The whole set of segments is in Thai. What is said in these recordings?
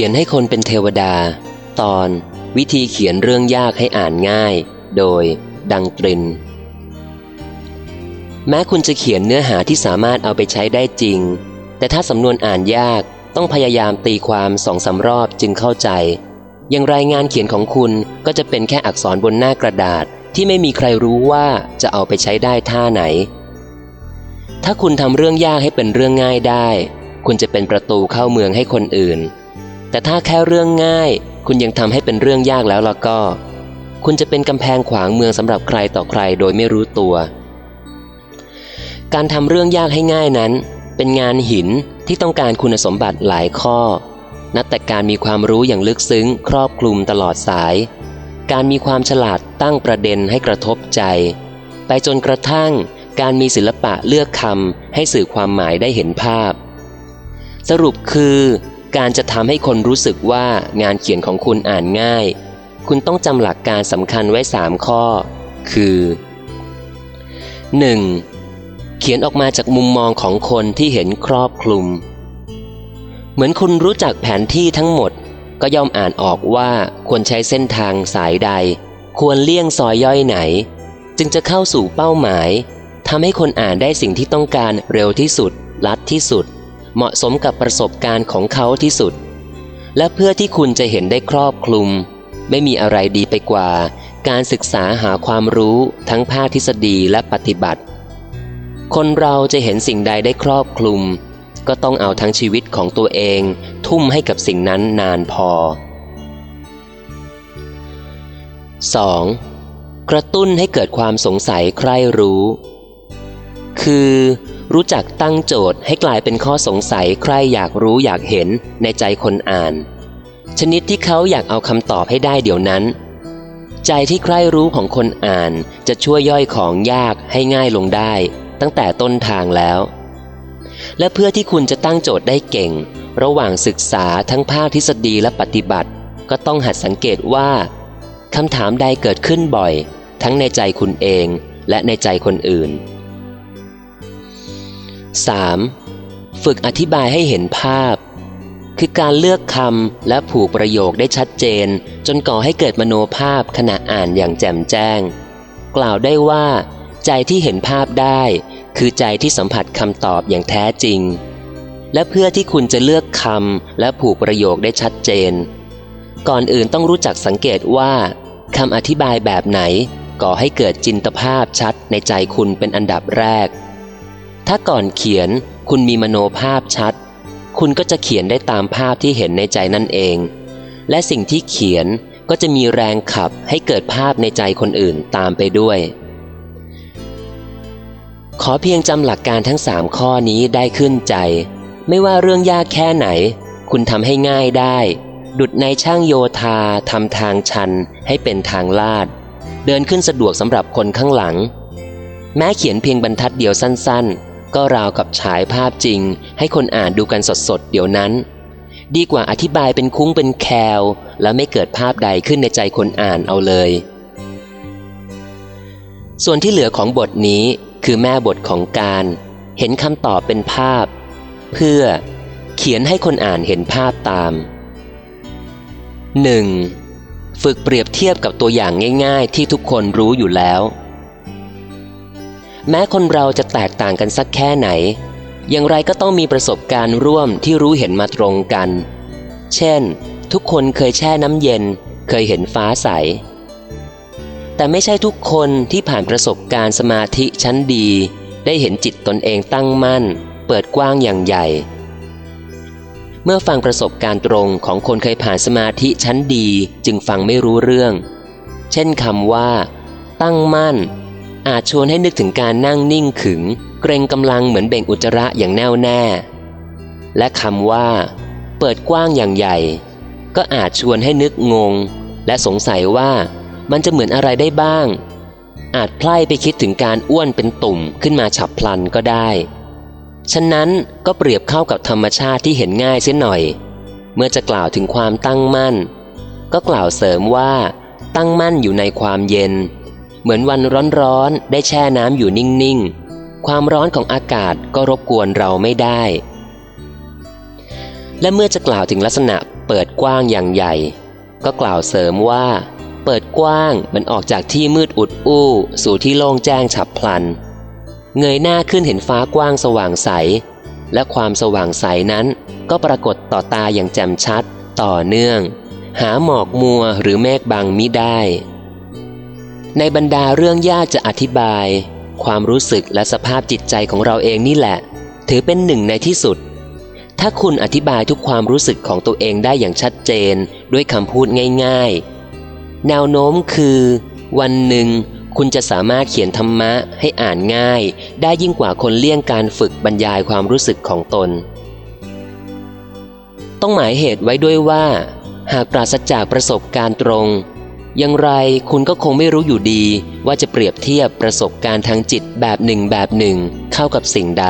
ขียนให้คนเป็นเทวดา ตอนวิธีเขียนเรื่องยากให้อ่านง่าย โดยดังตริน แม้คุณจะเขียนเนื้อหาที่สามารถเอาไปใช้ได้จริง แต่ถ้าสำนวนอ่านยากต้องพยายามตีความสองสารอบจึงเข้าใจ อย่างรายงานเขียนของคุณก็จะเป็นแค่อักษรบนหน้ากระดาษที่ไม่มีใครรู้ว่าจะเอาไปใช้ได้ท่าไหน ถ้าคุณทำเรื่องยากให้เป็นเรื่องง่ายได้ คุณจะเป็นประตูเข้าเมืองให้คนอื่น แต่ถ้าแค่เรื่องง่าย คุณยังทำให้เป็นเรื่องยากแล้วล่ะก็ คุณจะเป็นกำแพงขวางเมืองสำหรับใครต่อใครโดยไม่รู้ตัว การทำเรื่องยากให้ง่ายนั้น เป็นงานหินที่ต้องการคุณสมบัติหลายข้อ นับแต่การมีความรู้อย่างลึกซึ้ง ครอบคลุมตลอดสาย การมีความฉลาดตั้งประเด็นให้กระทบใจ ไปจนกระทั่งการมีศิลปะเลือกคำให้สื่อความหมายได้เห็นภาพ สรุปคือ การจะทำให้คนรู้สึกว่างานเขียนของคุณอ่านง่าย คุณต้องจำหลักการสำคัญไว้สามข้อ คือ 1. เขียนออกมาจากมุมมองของคนที่เห็นครอบคลุม เหมือนคุณรู้จักแผนที่ทั้งหมด ก็ย่อมอ่านออกว่าควรใช้เส้นทางสายใด ควรเลี่ยงซอยย่อยไหน จึงจะเข้าสู่เป้าหมายทำให้คนอ่านได้สิ่งที่ต้องการเร็วที่สุด ลัดที่สุด เหมาะสมกับประสบการณ์ของเขาที่สุด และเพื่อที่คุณจะเห็นได้ครอบคลุม ไม่มีอะไรดีไปกว่า การศึกษาหาความรู้ทั้งภาคทฤษฎีและปฏิบัติ คนเราจะเห็นสิ่งใดได้ครอบคลุม ก็ต้องเอาทั้งชีวิตของตัวเอง ทุ่มให้กับสิ่งนั้นนานพอ 2. กระตุ้นให้เกิดความสงสัยใคร่รู้ คือ รู้จักตั้งโจทย์ให้กลายเป็นข้อสงสัยใครอยากรู้อยากเห็นในใจคนอ่าน ชนิดที่เขาอยากเอาคำตอบให้ได้เดี๋ยวนั้น ใจที่ใครรู้ของคนอ่านจะช่วยย่อยของยากให้ง่ายลงได้ ตั้งแต่ต้นทางแล้ว และเพื่อที่คุณจะตั้งโจทย์ได้เก่ง ระหว่างศึกษาทั้งภาคทฤษฎีและปฏิบัติ ก็ต้องหัดสังเกตว่าคำถามใดเกิดขึ้นบ่อย ทั้งในใจคุณเองและในใจคนอื่น 3. ฝึกอธิบายให้เห็นภาพ คือการเลือกคำและผูกประโยคได้ชัดเจน จนก่อให้เกิดมโนภาพขณะอ่านอย่างแจ่มแจ้ง กล่าวได้ว่า ใจที่เห็นภาพได้ คือใจที่สัมผัสคำตอบอย่างแท้จริง และเพื่อที่คุณจะเลือกคำและผูกประโยคได้ชัดเจน ก่อนอื่นต้องรู้จักสังเกตว่าคำอธิบายแบบไหนก่อให้เกิดจินตภาพชัดในใจคุณเป็นอันดับแรก ถ้าก่อนเขียนคุณมีมโนภาพชัด คุณก็จะเขียนได้ตามภาพที่เห็นในใจนั่นเอง และสิ่งที่เขียนก็จะมีแรงขับให้เกิดภาพในใจคนอื่นตามไปด้วย ขอเพียงจำหลักการทั้งสามข้อนี้ได้ขึ้นใจ ไม่ว่าเรื่องยากแค่ไหน คุณทำให้ง่ายได้ ดุดในช่างโยธาทำทางชันให้เป็นทางลาด เดินขึ้นสะดวกสำหรับคนข้างหลัง แม้เขียนเพียงบรรทัดเดียวสั้นๆ ก็ราวกับฉายภาพจริง ให้คนอ่านดูกันสดๆ เดี๋ยวนั้น ดีกว่าอธิบายเป็นคุ้งเป็นแคลแล้วไม่เกิดภาพใดขึ้นในใจคนอ่านเอาเลย ส่วนที่เหลือของบทนี้คือแม่บทของการ เห็นคำตอบเป็นภาพ เพื่อเขียนให้คนอ่านเห็นภาพตาม 1. ฝึกเปรียบเทียบกับตัวอย่างง่าย ๆ ที่ทุกคนรู้อยู่แล้ว แม้คนเราจะแตกต่างกันสักแค่ไหน อย่างไรก็ต้องมีประสบการณ์ร่วมที่รู้เห็นมาตรงกัน เช่น ทุกคนเคยแช่น้ำเย็น เคยเห็นฟ้าใส แต่ไม่ใช่ทุกคนที่ผ่านประสบการณ์สมาธิชั้นดี ได้เห็นจิตตนเองตั้งมั่น เปิดกว้างอย่างใหญ่ เมื่อฟังประสบการณ์ตรงของคนเคยผ่านสมาธิชั้นดีจึงฟังไม่รู้เรื่อง เช่นคำว่า ตั้งมั่น อาจชวนให้นึกถึงการนั่งนิ่งขึง เกรงกำลังเหมือนเบ่งอุจจาระอย่างแน่วแน่ และคำว่า เปิดกว้างอย่างใหญ่ ก็อาจชวนให้นึกงง และสงสัยว่ามันจะเหมือนอะไรได้บ้าง อาจไพล่ไปคิดถึงการอ้วนเป็นตุ่มขึ้นมาฉับพลันก็ได้ ฉะนั้นก็เปรียบเข้ากับธรรมชาติที่เห็นง่ายเสียหน่อย เมื่อจะกล่าวถึงความตั้งมั่น ก็กล่าวเสริมว่า ตั้งมั่นอยู่ในความเย็น เหมือนวันร้อนๆ ได้แช่น้ำอยู่นิ่งๆ ความร้อนของอากาศก็รบกวนเราไม่ได้ และเมื่อจะกล่าวถึงลักษณะเปิดกว้างอย่างใหญ่ ก็กล่าวเสริมว่า เปิดกว้างมันออกจากที่มืดอุดอู้ สู่ที่โล่งแจ้งฉับพลัน เงยหน้าขึ้นเห็นฟ้ากว้างสว่างใส และความสว่างใสนั้น ก็ปรากฏต่อตาอย่างแจ่มชัด ต่อเนื่อง หาหมอกมัวหรือเมฆบังมิได้ ในบรรดาเรื่องยากจะอธิบาย ความรู้สึกและสภาพจิตใจของเราเองนี่แหละ ถือเป็นหนึ่งในที่สุด ถ้าคุณอธิบายทุกความรู้สึกของตัวเองได้อย่างชัดเจนด้วยคำพูดง่าย ๆ แนวโน้มคือ วันหนึ่ง คุณจะสามารถเขียนธรรมะให้อ่านง่าย ได้ยิ่งกว่าคนเลี่ยงการฝึกบรรยายความรู้สึกของตน ต้องหมายเหตุไว้ด้วยว่า หากปราศจากประสบการณ์ตรง อย่างไรคุณก็คงไม่รู้อยู่ดีว่าจะเปรียบเทียบประสบการณ์ทางจิตแบบหนึ่งแบบหนึ่งเข้ากับสิ่งใด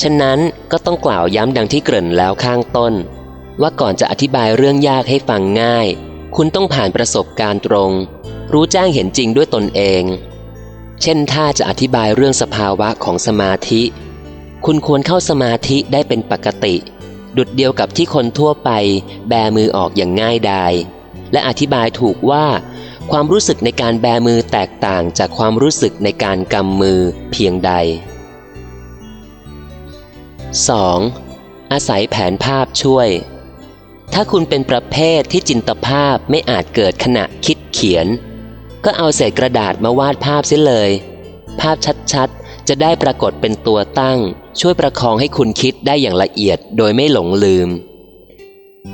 ฉะนั้นก็ต้องกล่าวย้ำดังที่เกริ่นแล้วข้างต้น ว่าก่อนจะอธิบายเรื่องยากให้ฟังง่าย คุณต้องผ่านประสบการณ์ตรง รู้แจ้งเห็นจริงด้วยตนเอง เช่นถ้าจะอธิบายเรื่องสภาวะของสมาธิ คุณควรเข้าสมาธิได้เป็นปกติ ดุดเดียวกับที่คนทั่วไป แบมือออกอย่างง่ายดาย และอธิบายถูกว่า ความรู้สึกในการแบมือแตกต่างจากความรู้สึกในการกำมือเพียงใด 2. อาศัยแผนภาพช่วย ถ้าคุณเป็นประเภทที่จินตภาพไม่อาจเกิดขณะคิดเขียน ก็เอาเศษกระดาษมาวาดภาพเสียเลย ภาพชัดๆ จะได้ปรากฏเป็นตัวตั้ง ช่วยประคองให้คุณคิดได้อย่างละเอียดโดยไม่หลงลืม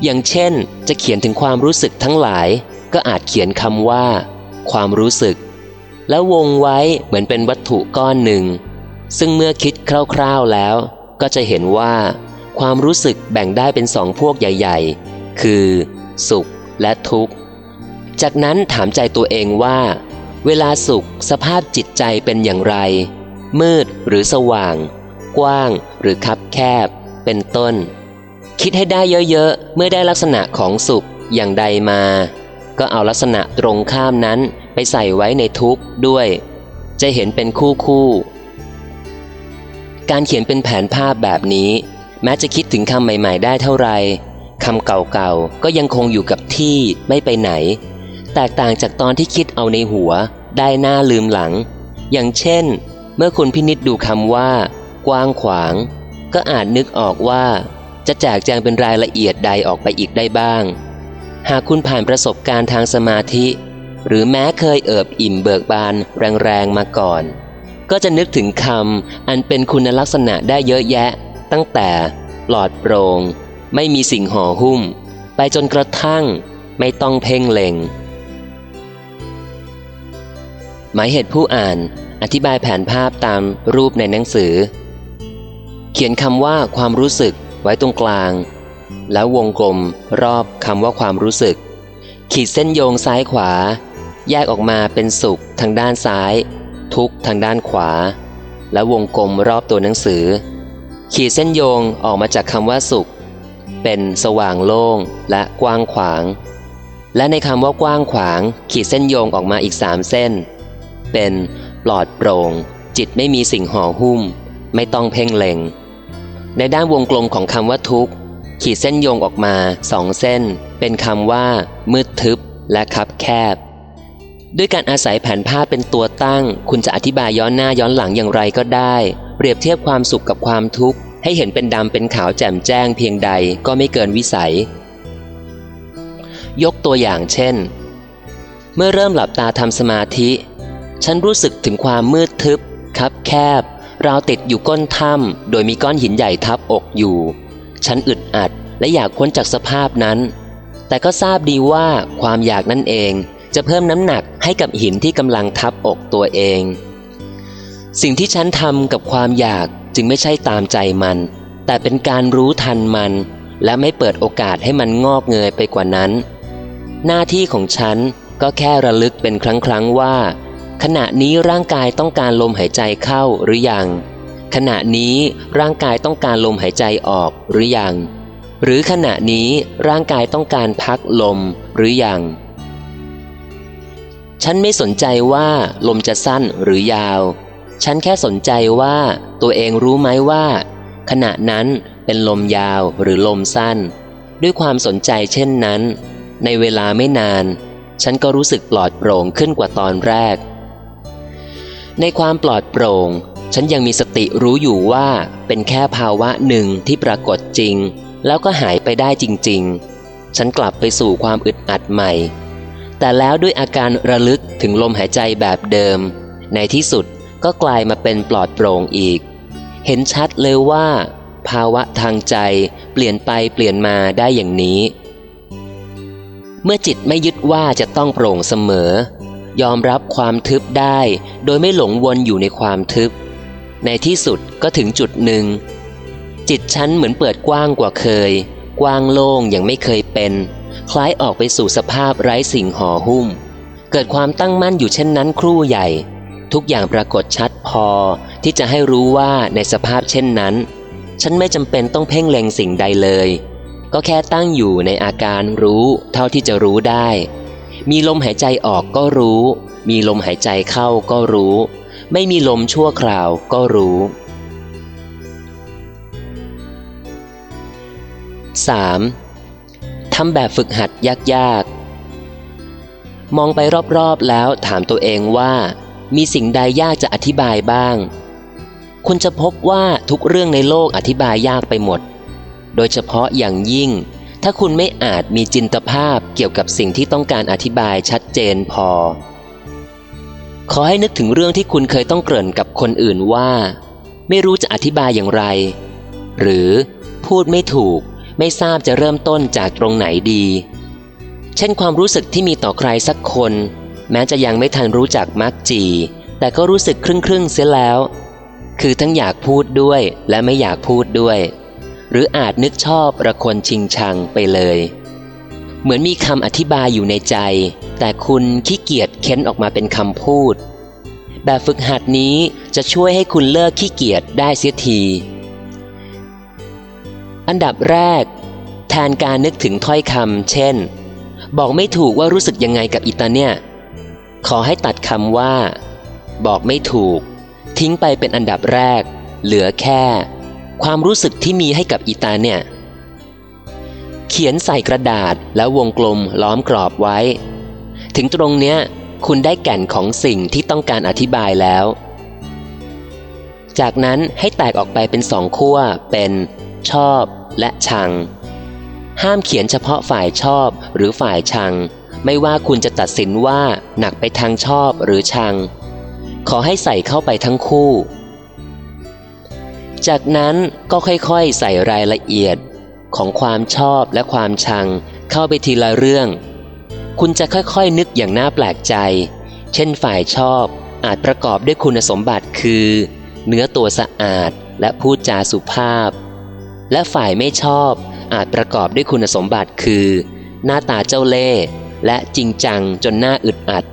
อย่างเช่น จะเขียนถึงความรู้สึกทั้งหลาย ก็อาจเขียนคำว่า ความรู้สึก แล้ววงไว้เหมือนเป็นวัตถุก้อนหนึ่ง ซึ่งเมื่อคิดคร่าวๆแล้ว ก็จะเห็นว่า ความรู้สึกแบ่งได้เป็นสองพวกใหญ่ ๆ คือ สุขและทุกข์ จากนั้นถามใจตัวเองว่า เวลาสุขสภาพจิตใจเป็นอย่างไร มืดหรือสว่าง กว้างหรือคับแคบ เป็นต้น คิดให้ได้เยอะๆ เมื่อได้ลักษณะของสุขอย่างใดมา ก็เอาลักษณะตรงข้ามนั้นไปใส่ไว้ในทุกข์ด้วย จะเห็นเป็นคู่คู่ การเขียนเป็นแผนภาพแบบนี้ แม้จะคิดถึงคำใหม่ ๆ ได้เท่าไรคำเก่าๆ ก็ยังคงอยู่กับที่ไม่ไปไหน แตกต่างจากตอนที่คิดเอาในหัว ได้หน้าลืมหลัง อย่างเช่น เมื่อคุณพินิจดูคำว่า กว้างขวาง ก็อาจนึกออกว่า จะแจกแจงเป็นรายละเอียดใดออกไปอีกได้บ้าง หากคุณผ่านประสบการณ์ทางสมาธิ หรือแม้เคยเอิบอิ่มเบิกบานแรงๆมาก่อน ก็จะนึกถึงคำอันเป็นคุณลักษณะได้เยอะแยะ ตั้งแต่ปลอดโปรง่งไม่มีสิ่งห่อหุ้ม ไปจนกระทั่งไม่ต้องเพ่งเล็ง หมายเหตุผู้อ่านอธิบายแผนภาพตามรูปในหนังสือ เขียนคำว่าความรู้สึก ไว้ตรงกลาง แล้ววงกลมรอบคำว่าความรู้สึก ขีดเส้นโยงซ้ายขวา แยกออกมาเป็นสุขทางด้านซ้าย ทุกทางด้านขวา และวงกลมรอบตัวหนังสือ ขีดเส้นโยงออกมาจากคำว่าสุข เป็นสว่างโล่งและกว้างขวาง และในคำว่ากว้างขวาง ขีดเส้นโยงออกมาอีกสามเส้น เป็นปลอดโปร่ง จิตไม่มีสิ่งห่อหุ้ม ไม่ต้องเพ่งเล็ง ในด้านวงกลมของคำว่าทุกข์ ขีดเส้นโยงออกมาสองเส้น เป็นคำว่า มืดทึบและคับแคบ ด้วยการอาศัยแผนภาพเป็นตัวตั้ง คุณจะอธิบายย้อนหน้าย้อนหลังอย่างไรก็ได้ เปรียบเทียบความสุขกับความทุกข์ ให้เห็นเป็นดำเป็นขาวแจ่มแจ้งเพียงใดก็ไม่เกินวิสัย ยกตัวอย่างเช่น เมื่อเริ่มหลับตาทำสมาธิ ฉันรู้สึกถึงความมืดทึบคับแคบ ราวติดอยู่ก้นถ้ำโดยมีก้อนหินใหญ่ทับอกอยู่ ฉันอึดอัดและอยากพ้นจากสภาพนั้น แต่ก็ทราบดีว่าความอยากนั่นเองจะเพิ่มน้ำหนักให้กับหินที่กำลังทับอกตัวเอง สิ่งที่ฉันทำกับความอยากจึงไม่ใช่ตามใจมัน แต่เป็นการรู้ทันมัน และไม่เปิดโอกาสให้มันงอกเงยไปกว่านั้น หน้าที่ของฉันก็แค่ระลึกเป็นครั้งครั้งว่า ขณะนี้ร่างกายต้องการลมหายใจเข้าหรือยัง ขณะนี้ร่างกายต้องการลมหายใจออกหรือยัง หรือขณะนี้ร่างกายต้องการพักลมหรือยัง ฉันไม่สนใจว่าลมจะสั้นหรือยาว ฉันแค่สนใจว่าตัวเองรู้ไหมว่า ขณะนั้นเป็นลมยาวหรือลมสั้น ด้วยความสนใจเช่นนั้น ในเวลาไม่นาน ฉันก็รู้สึกปลอดโปร่งขึ้นกว่าตอนแรก ในความปลอดโปร่ง ฉันยังมีสติรู้อยู่ว่าเป็นแค่ภาวะหนึ่งที่ปรากฏจริง แล้วก็หายไปได้จริง ๆ ฉันกลับไปสู่ความอึดอัดใหม่ แต่แล้วด้วยอาการระลึกถึงลมหายใจแบบเดิม ในที่สุดก็กลายมาเป็นปลอดโปร่งอีก เห็นชัดเลยว่า ภาวะทางใจเปลี่ยนไปเปลี่ยนมาได้อย่างนี้ เมื่อจิตไม่ยึดว่าจะต้องโปร่งเสมอ ยอมรับความทึบได้ โดยไม่หลงวนอยู่ในความทึบ ในที่สุดก็ถึงจุดหนึ่ง จิตฉันเหมือนเปิดกว้างกว่าเคย กว้างโล่งอย่างไม่เคยเป็น คล้ายออกไปสู่สภาพไร้สิ่งห่อหุ้ม เกิดความตั้งมั่นอยู่เช่นนั้นครู่ใหญ่ ทุกอย่างปรากฏชัดพอที่จะให้รู้ว่าในสภาพเช่นนั้น ฉันไม่จำเป็นต้องเพ่งเล็งสิ่งใดเลย ก็แค่ตั้งอยู่ในอาการรู้เท่าที่จะรู้ได้ มีลมหายใจออกก็รู้ มีลมหายใจเข้าก็รู้ ไม่มีลมชั่วคราวก็รู้ 3. ทำแบบฝึกหัดยากๆ มองไปรอบๆแล้วถามตัวเองว่า มีสิ่งใดยากจะอธิบายบ้าง คุณจะพบว่าทุกเรื่องในโลกอธิบายยากไปหมด โดยเฉพาะอย่างยิ่ง ถ้าคุณไม่อาจมีจินตภาพเกี่ยวกับสิ่งที่ต้องการอธิบายชัดเจนพอ ขอให้นึกถึงเรื่องที่คุณเคยต้องเกริ่นกับคนอื่นว่า ไม่รู้จะอธิบายอย่างไร หรือพูดไม่ถูก ไม่ทราบจะเริ่มต้นจากตรงไหนดี เช่นความรู้สึกที่มีต่อใครสักคน แม้จะยังไม่ทันรู้จักมักจี แต่ก็รู้สึกครึ่งครึ่งๆเสียแล้ว คือทั้งอยากพูดด้วยและไม่อยากพูดด้วย หรืออาจนึกชอบระคนชิงชังไปเลย เหมือนมีคำอธิบายอยู่ในใจ แต่คุณขี้เกียจเค้นออกมาเป็นคำพูด แบบฝึกหัดนี้จะช่วยให้คุณเลิกขี้เกียจได้เสียที อันดับแรก แทนการนึกถึงถ้อยคำเช่น บอกไม่ถูกว่ารู้สึกยังไงกับอีตาเนี่ย ขอให้ตัดคำว่า บอกไม่ถูก ทิ้งไปเป็นอันดับแรก เหลือแค่ ความรู้สึกที่มีให้กับอีตาเนี่ย เขียนใส่กระดาษแล้ววงกลมล้อมกรอบไว้ ถึงตรงเนี้ยคุณได้แก่นของสิ่งที่ต้องการอธิบายแล้ว จากนั้นให้แตกออกไปเป็นสองขั้วเป็นชอบและชัง ห้ามเขียนเฉพาะฝ่ายชอบหรือฝ่ายชัง ไม่ว่าคุณจะตัดสินว่าหนักไปทางชอบหรือชัง ขอให้ใส่เข้าไปทั้งคู่ จากนั้นก็ค่อยๆใส่รายละเอียดของความชอบและความชังเข้าไปทีละเรื่อง คุณจะค่อยๆนึกอย่างน่าแปลกใจ เช่นฝ่ายชอบอาจประกอบด้วยคุณสมบัติคือ เนื้อตัวสะอาดและพูดจาสุภาพ และฝ่ายไม่ชอบอาจประกอบด้วยคุณสมบัติคือ หน้าตาเจ้าเล่ห์และจริงจังจนหน้าอึดอัด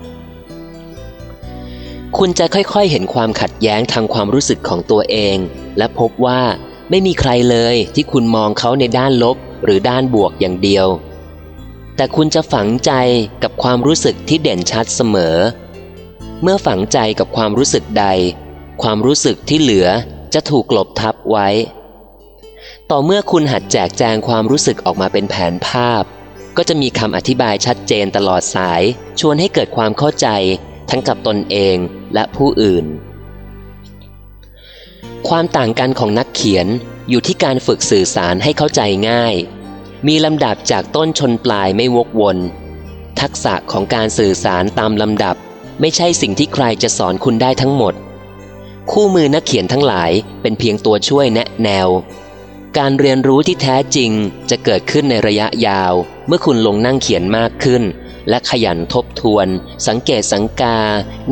คุณจะค่อยๆเห็นความขัดแย้งทางความรู้สึกของตัวเอง และพบว่าไม่มีใครเลยที่คุณมองเขาในด้านลบหรือด้านบวกอย่างเดียว แต่คุณจะฝังใจกับความรู้สึกที่เด่นชัดเสมอ เมื่อฝังใจกับความรู้สึกใด ความรู้สึกที่เหลือจะถูกกลบทับไว้ ต่อเมื่อคุณหัดแจกแจงความรู้สึกออกมาเป็นแผนภาพ ก็จะมีคำอธิบายชัดเจนตลอดสาย ชวนให้เกิดความเข้าใจทั้งกับตนเองและผู้อื่น ความต่างกันของนักเขียนอยู่ที่การฝึกสื่อสารให้เข้าใจง่าย มีลำดับจากต้นชนปลายไม่วกวน ทักษะของการสื่อสารตามลำดับ ไม่ใช่สิ่งที่ใครจะสอนคุณได้ทั้งหมด คู่มือนักเขียนทั้งหลายเป็นเพียงตัวช่วยแนะแนว การเรียนรู้ที่แท้จริงจะเกิดขึ้นในระยะยาว เมื่อคุณลงนั่งเขียนมากขึ้น และขยันทบทวน สังเกตสังกา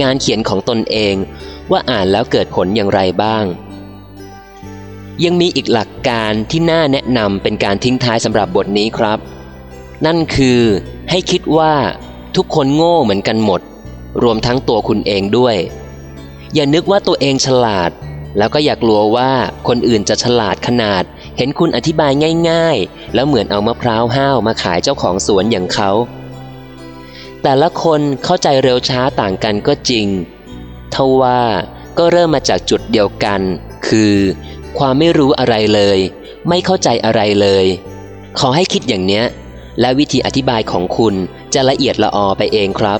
งานเขียนของตนเอง ว่าอ่านแล้วเกิดผลอย่างไรบ้าง ยังมีอีกหลักการที่น่าแนะนำเป็นการทิ้งท้ายสำหรับบทนี้ครับ นั่นคือให้คิดว่าทุกคนโง่เหมือนกันหมด รวมทั้งตัวคุณเองด้วย อย่านึกว่าตัวเองฉลาด แล้วก็อย่ากลัวว่าคนอื่นจะฉลาดขนาด เห็นคุณอธิบายง่าย ๆ แล้วเหมือนเอามะพร้าวห้าวมาขายเจ้าของสวนอย่างเขา แต่ละคนเข้าใจเร็วช้าต่างกันก็จริง ทว่าก็เริ่มมาจากจุดเดียวกัน คือ ความไม่รู้อะไรเลย ไม่เข้าใจอะไรเลย ขอให้คิดอย่างเนี้ย และวิธีอธิบายของคุณจะละเอียดละออไปเองครับ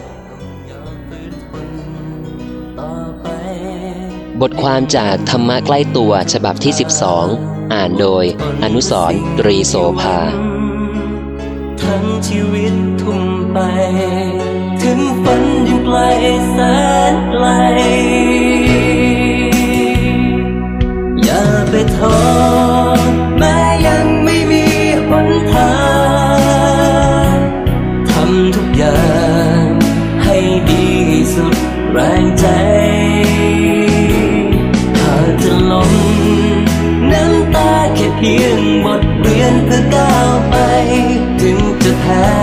บทความจากธรรมะใกล้ตัวฉบับที่ 12 อ่านโดย อนุสรตรีโสภา ทั้งชีวิตทุ่มไป ถึงฝันยังไกลแสนไกล อย่าไปท้อแม้ยังไม่มีหนทางทำทุกอย่างให้ดีสุดแรงใจ หากจะล้มน้ำตาแค่เพียงบทเรียนเพื่อก้าวไป ถึงจะแพ้